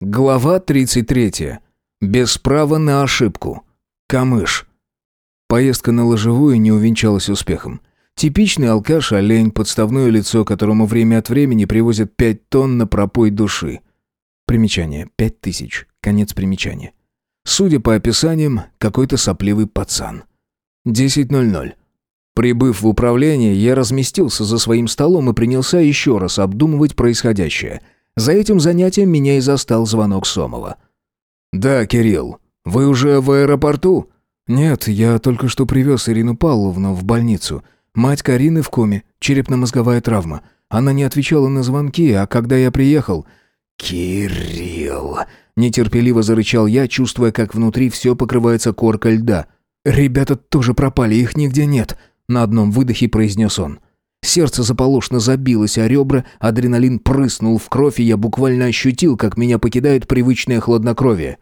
Глава 33. Без права на ошибку. Камыш. Поездка на лыжевую не увенчалась успехом. Типичный алкаш-олень, подставное лицо, которому время от времени привозят пять тонн на пропой души. Примечание. Пять тысяч. Конец примечания. Судя по описаниям, какой-то сопливый пацан. 10.00. Прибыв в управление, я разместился за своим столом и принялся еще раз обдумывать происходящее. За этим занятием меня и застал звонок Сомова. «Да, Кирилл, вы уже в аэропорту?» «Нет, я только что привез Ирину Павловну в больницу. Мать Карины в коме, черепно-мозговая травма. Она не отвечала на звонки, а когда я приехал...» «Кирилл!» — нетерпеливо зарычал я, чувствуя, как внутри все покрывается коркой льда. «Ребята тоже пропали, их нигде нет», на одном выдохе произнес он. Сердце заполошно забилось, а ребра, адреналин прыснул в кровь, и я буквально ощутил, как меня покидает привычное хладнокровие.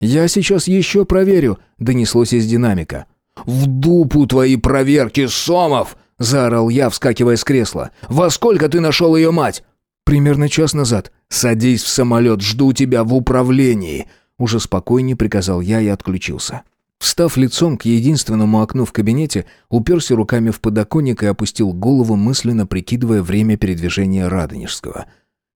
«Я сейчас еще проверю», — донеслось из динамика. «В дупу твои проверки, Сомов!» — заорал я, вскакивая с кресла. «Во сколько ты нашел ее мать?» «Примерно час назад. Садись в самолет, жду тебя в управлении!» Уже спокойнее приказал я и отключился. Встав лицом к единственному окну в кабинете, уперся руками в подоконник и опустил голову, мысленно прикидывая время передвижения Радонежского.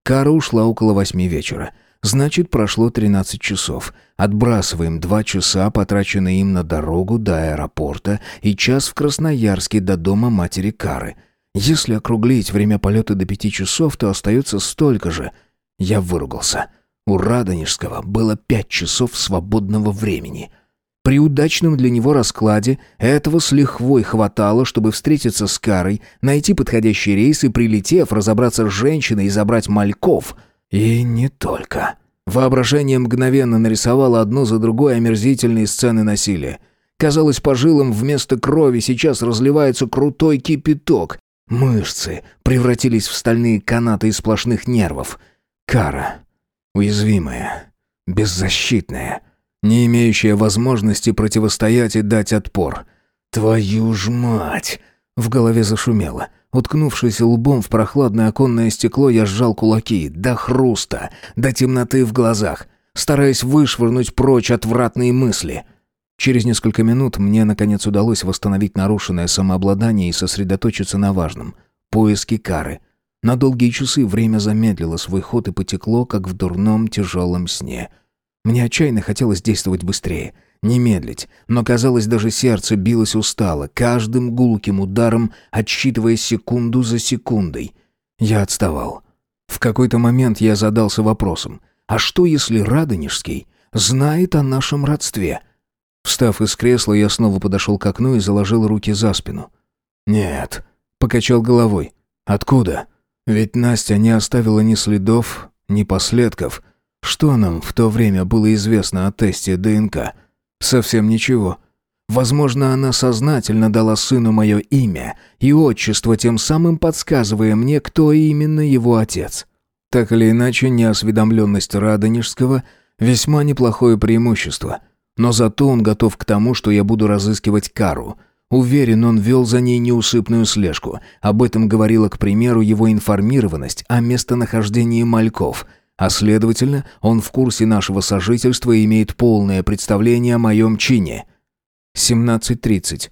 Кара ушла около восьми вечера. Значит, прошло 13 часов. Отбрасываем два часа, потраченные им на дорогу до аэропорта, и час в Красноярске до дома матери Кары. Если округлить время полета до пяти часов, то остается столько же. Я выругался. У Радонежского было пять часов свободного времени — при удачном для него раскладе этого с лихвой хватало, чтобы встретиться с Карой, найти подходящий рейс и, прилетев, разобраться с женщиной и забрать мальков. И не только. Воображение мгновенно нарисовало одну за другой омерзительные сцены насилия. Казалось, по жилам вместо крови сейчас разливается крутой кипяток. Мышцы превратились в стальные канаты из сплошных нервов. Кара. Уязвимая. Беззащитная не имеющая возможности противостоять и дать отпор. «Твою ж мать!» В голове зашумело. Уткнувшись лбом в прохладное оконное стекло, я сжал кулаки до хруста, до темноты в глазах, стараясь вышвырнуть прочь отвратные мысли. Через несколько минут мне, наконец, удалось восстановить нарушенное самообладание и сосредоточиться на важном — поиске кары. На долгие часы время замедлило свой ход и потекло, как в дурном тяжелом сне — мне отчаянно хотелось действовать быстрее, не медлить, но, казалось, даже сердце билось устало, каждым гулким ударом отсчитывая секунду за секундой. Я отставал. В какой-то момент я задался вопросом, а что если Радонежский знает о нашем родстве? Встав из кресла, я снова подошел к окну и заложил руки за спину. «Нет», — покачал головой. «Откуда? Ведь Настя не оставила ни следов, ни последков». Что нам в то время было известно о тесте ДНК? Совсем ничего. Возможно, она сознательно дала сыну мое имя и отчество, тем самым подсказывая мне, кто именно его отец. Так или иначе, неосведомленность Радонежского – весьма неплохое преимущество. Но зато он готов к тому, что я буду разыскивать Кару. Уверен, он вел за ней неусыпную слежку. Об этом говорила, к примеру, его информированность о местонахождении мальков – а следовательно, он в курсе нашего сожительства и имеет полное представление о моем чине. 17.30.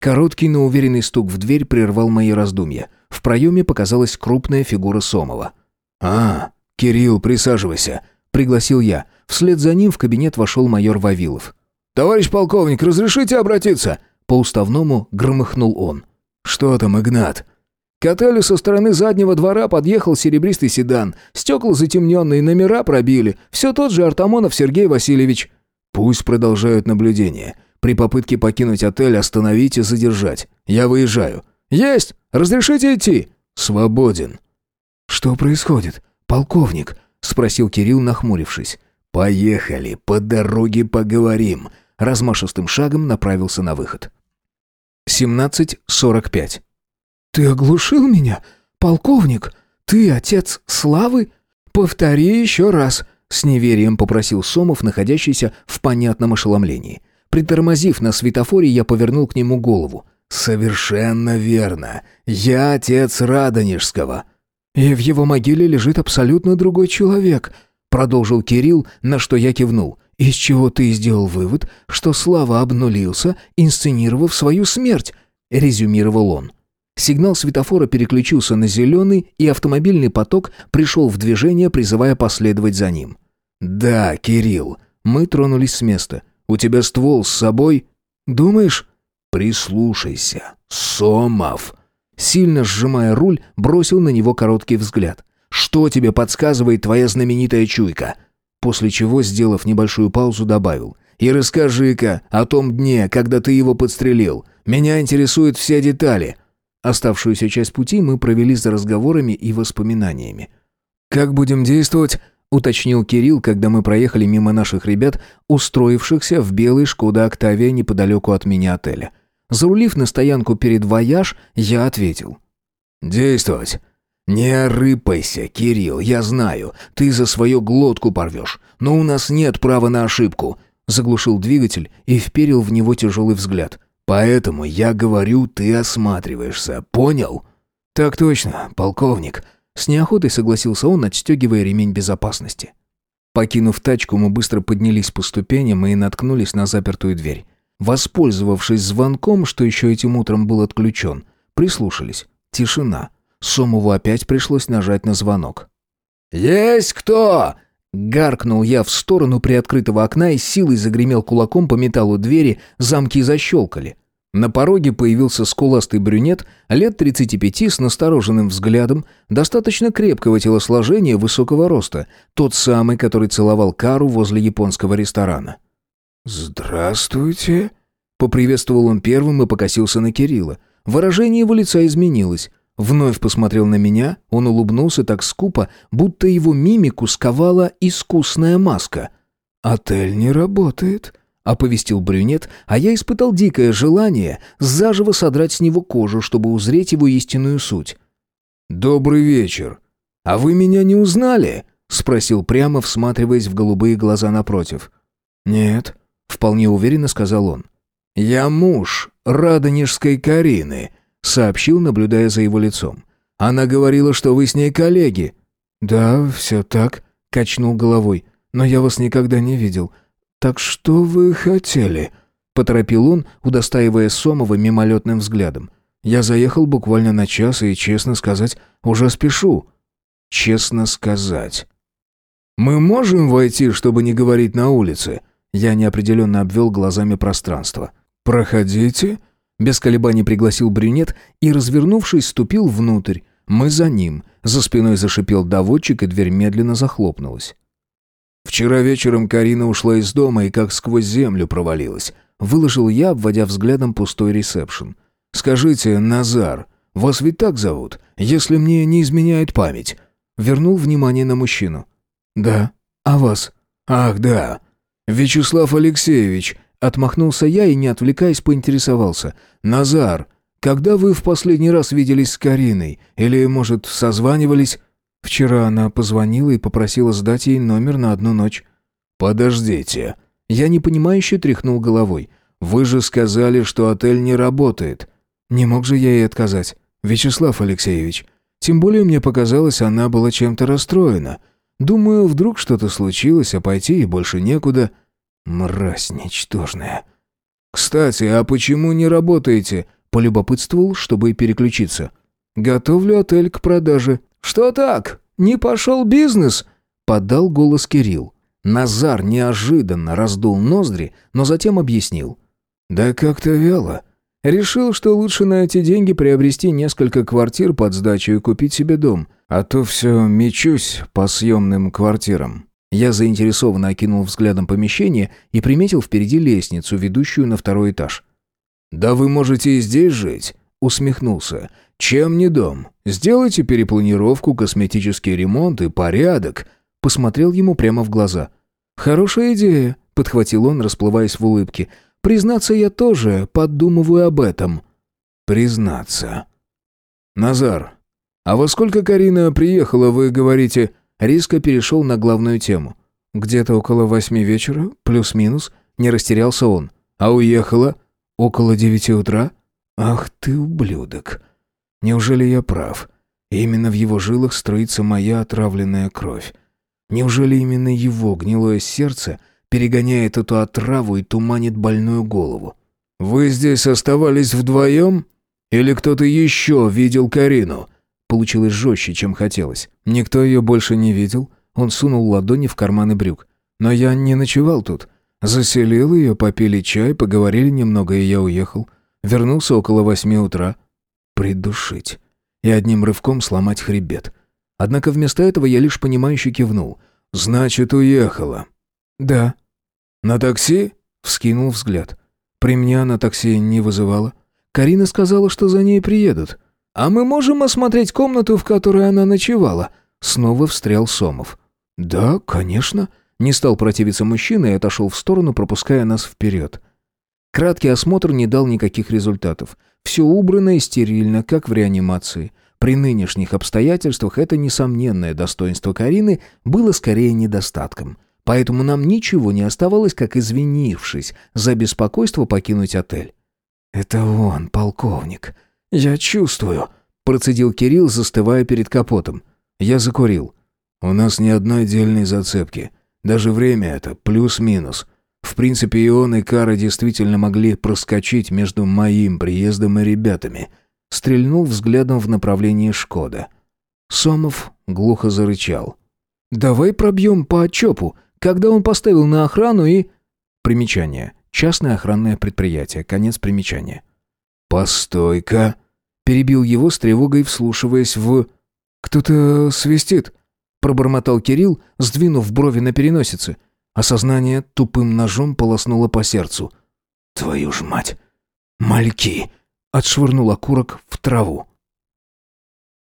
Короткий, но уверенный стук в дверь прервал мои раздумья. В проеме показалась крупная фигура Сомова. «А, Кирилл, присаживайся», — пригласил я. Вслед за ним в кабинет вошел майор Вавилов. «Товарищ полковник, разрешите обратиться?» По-уставному громыхнул он. «Что там, Игнат?» К отелю со стороны заднего двора подъехал серебристый седан. Стекла затемненные, номера пробили. Все тот же Артамонов Сергей Васильевич. Пусть продолжают наблюдение. При попытке покинуть отель остановить и задержать. Я выезжаю. Есть! Разрешите идти? Свободен. Что происходит, полковник? Спросил Кирилл, нахмурившись. Поехали, по дороге поговорим. Размашистым шагом направился на выход. 17.45 «Ты оглушил меня? Полковник? Ты отец Славы? Повтори еще раз!» С неверием попросил Сомов, находящийся в понятном ошеломлении. Притормозив на светофоре, я повернул к нему голову. «Совершенно верно. Я отец Радонежского». «И в его могиле лежит абсолютно другой человек», продолжил Кирилл, на что я кивнул. «Из чего ты сделал вывод, что Слава обнулился, инсценировав свою смерть?» — резюмировал он. Сигнал светофора переключился на зеленый, и автомобильный поток пришел в движение, призывая последовать за ним. «Да, Кирилл, мы тронулись с места. У тебя ствол с собой?» «Думаешь?» «Прислушайся, Сомов!» Сильно сжимая руль, бросил на него короткий взгляд. «Что тебе подсказывает твоя знаменитая чуйка?» После чего, сделав небольшую паузу, добавил. «И расскажи-ка о том дне, когда ты его подстрелил. Меня интересуют все детали». Оставшуюся часть пути мы провели за разговорами и воспоминаниями. «Как будем действовать?» — уточнил Кирилл, когда мы проехали мимо наших ребят, устроившихся в белой «Шкода Октавия» неподалеку от мини-отеля. Зарулив на стоянку перед «Вояж», я ответил. «Действовать. Не рыпайся, Кирилл, я знаю, ты за свою глотку порвешь, но у нас нет права на ошибку», заглушил двигатель и вперил в него тяжелый взгляд. «Поэтому я говорю, ты осматриваешься, понял?» «Так точно, полковник», с неохотой согласился он, отстегивая ремень безопасности. Покинув тачку, мы быстро поднялись по ступеням и наткнулись на запертую дверь. Воспользовавшись звонком, что еще этим утром был отключен, прислушались. Тишина. Сомову опять пришлось нажать на звонок. «Есть кто?» Гаркнул я в сторону приоткрытого окна и силой загремел кулаком по металлу двери, замки защелкали. На пороге появился скуластый брюнет, лет 35 с настороженным взглядом, достаточно крепкого телосложения, высокого роста, тот самый, который целовал Кару возле японского ресторана. «Здравствуйте», — поприветствовал он первым и покосился на Кирилла. Выражение его лица изменилось. Вновь посмотрел на меня, он улыбнулся так скупо, будто его мимику сковала искусная маска. «Отель не работает», — оповестил брюнет, а я испытал дикое желание заживо содрать с него кожу, чтобы узреть его истинную суть. «Добрый вечер. А вы меня не узнали?» — спросил прямо, всматриваясь в голубые глаза напротив. «Нет», вполне уверенно сказал он. «Я муж Радонежской Карины», — сообщил, наблюдая за его лицом. «Она говорила, что вы с ней коллеги». «Да, все так», — качнул головой. «Но я вас никогда не видел. Так что вы хотели?» — поторопил он, удостаивая Сомова мимолетным взглядом. «Я заехал буквально на час и, честно сказать, уже спешу». «Честно сказать». «Мы можем войти, чтобы не говорить на улице?» Я неопределенно обвел глазами пространство. «Проходите?» Без колебаний пригласил брюнет и, развернувшись, ступил внутрь. Мы за ним. За спиной зашипел доводчик, и дверь медленно захлопнулась. «Вчера вечером Карина ушла из дома и как сквозь землю провалилась», — выложил я, обводя взглядом пустой ресепшн. «Скажите, Назар, вас ведь так зовут, если мне не изменяет память?» Вернул внимание на мужчину. «Да. А вас?» «Ах, да. «Вячеслав Алексеевич», — отмахнулся я и, не отвлекаясь, поинтересовался. «Назар, когда вы в последний раз виделись с Кариной? Или, может, созванивались?» «Вчера она позвонила и попросила сдать ей номер на одну ночь». «Подождите». Я непонимающе тряхнул головой. «Вы же сказали, что отель не работает». «Не мог же я ей отказать, Вячеслав Алексеевич. Тем более мне показалось, она была чем-то расстроена». Думаю, вдруг что-то случилось, а пойти и больше некуда. Мразь ничтожная. «Кстати, а почему не работаете?» Полюбопытствовал, чтобы переключиться. «Готовлю отель к продаже». «Что так? Не пошел бизнес?» Подал голос Кирилл. Назар неожиданно раздул ноздри, но затем объяснил. «Да как-то вяло. Решил, что лучше на эти деньги приобрести несколько квартир под сдачу и купить себе дом. А то все мечусь по съемным квартирам». Я заинтересованно окинул взглядом помещение и приметил впереди лестницу, ведущую на второй этаж. «Да вы можете и здесь жить», — усмехнулся. «Чем не дом? Сделайте перепланировку, косметический ремонт и порядок». Посмотрел ему прямо в глаза. «Хорошая идея», — подхватил он, расплываясь в улыбке. «Признаться, я тоже подумываю об этом». «Признаться». «Назар, «А во сколько Карина приехала, вы говорите?» Риска перешел на главную тему. «Где-то около восьми вечера, плюс-минус», — не растерялся он. «А уехала?» «Около девяти утра?» «Ах ты, ублюдок! Неужели я прав? Именно в его жилах строится моя отравленная кровь. Неужели именно его гнилое сердце перегоняет эту отраву и туманит больную голову? «Вы здесь оставались вдвоем? Или кто-то еще видел Карину?» Получилось жестче, чем хотелось. Никто ее больше не видел. Он сунул ладони в карманы брюк. Но я не ночевал тут. Заселил ее, попили чай, поговорили немного, и я уехал. Вернулся около восьми утра. Придушить. И одним рывком сломать хребет. Однако вместо этого я лишь понимающе кивнул. «Значит, уехала». «Да». «На такси?» — вскинул взгляд. «При мне она такси не вызывала. Карина сказала, что за ней приедут. А мы можем осмотреть комнату, в которой она ночевала?» Снова встрял Сомов. «Да, конечно». Не стал противиться мужчина и отошел в сторону, пропуская нас вперед. Краткий осмотр не дал никаких результатов. Все убрано и стерильно, как в реанимации. При нынешних обстоятельствах это несомненное достоинство Карины было скорее недостатком. Поэтому нам ничего не оставалось, как извинившись за беспокойство покинуть отель. «Это он, полковник. Я чувствую», — процедил Кирилл, застывая перед капотом. Я закурил. «У нас ни одной отдельной зацепки. Даже время это плюс-минус. В принципе, и он, и Кара действительно могли проскочить между моим приездом и ребятами» стрельнул взглядом в направлении Шкода. Сомов глухо зарычал. «Давай пробьем по отчепу, когда он поставил на охрану и...» Примечание. Частное охранное предприятие. Конец примечания. «Постой-ка!» Перебил его с тревогой, вслушиваясь в... «Кто-то свистит», — пробормотал Кирилл, сдвинув брови на переносице. Осознание тупым ножом полоснуло по сердцу. «Твою ж мать! Мальки!» отшвырнул окурок в траву.